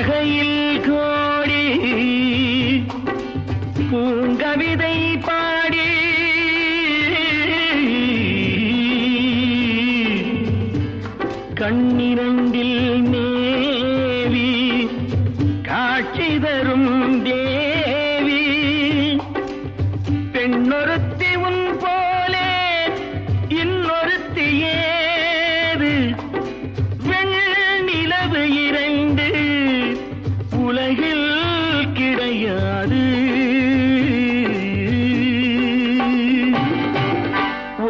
அழகையே உலகில் கிடையாது.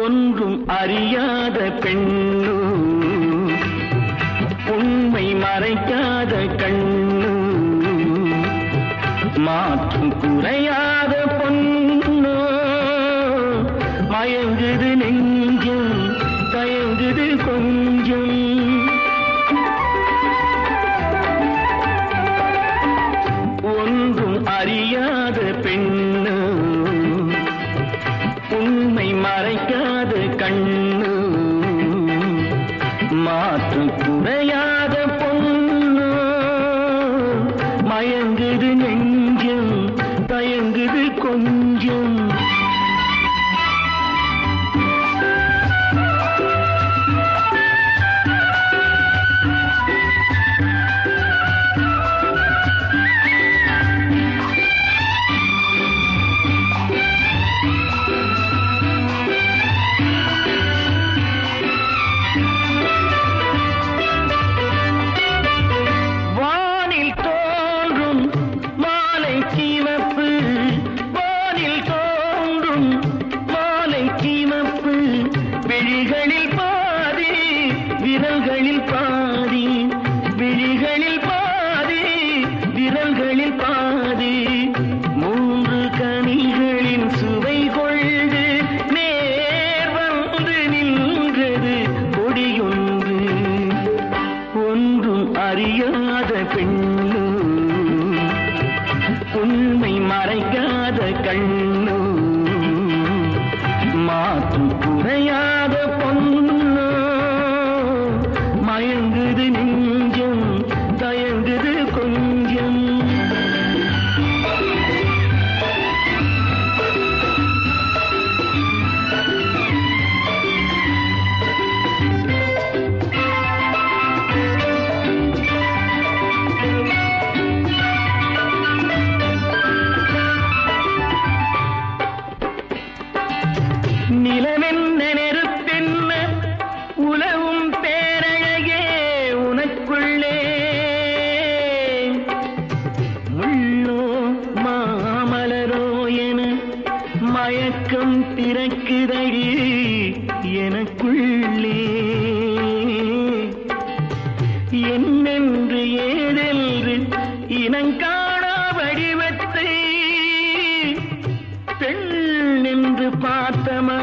ஒன்றும் அறியாத பெண்ணு உண்மை மறைக்காத கண்ணு மாற்றும் குறையாத பொண்ணு. மயங்குது நெஞ்சம் தயங்குது கொஞ்சம். விழிகளில் பாதி விரல்களில் பாதி விழிகளில் பாதி விரல்களில் பாதி. மூன்று கனிகளின் சுவை கொண்டு நேர் வந்து நின்றது கொடியொன்று. ஒன்றும் அறியாத பெண்ணு உண்மை மறைக்காத கண்ணு நிலவென்ன நெருப்பென்ன உலவும் பேரழகே உனக்குள்ளே. முள்ளோ மாமலரோ என மயக்கம் திறக்குதழி எனக்குள்ளே. என்னென்று ஏதென்று இனங்காணா வடிவத்தை பெண் நின்று பார்த்தமா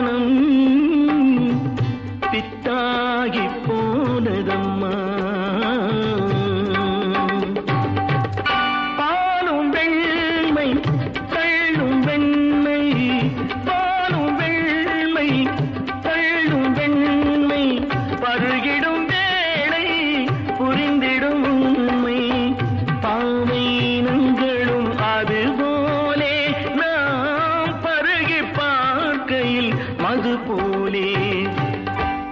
அது போலே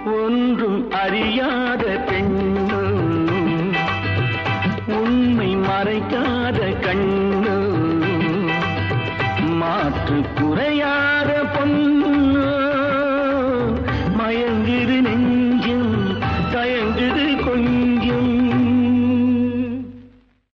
ஒன்றும் அறியாத பெண்ணும் உண்மை மறைக்காத கண்ணும். மாற்று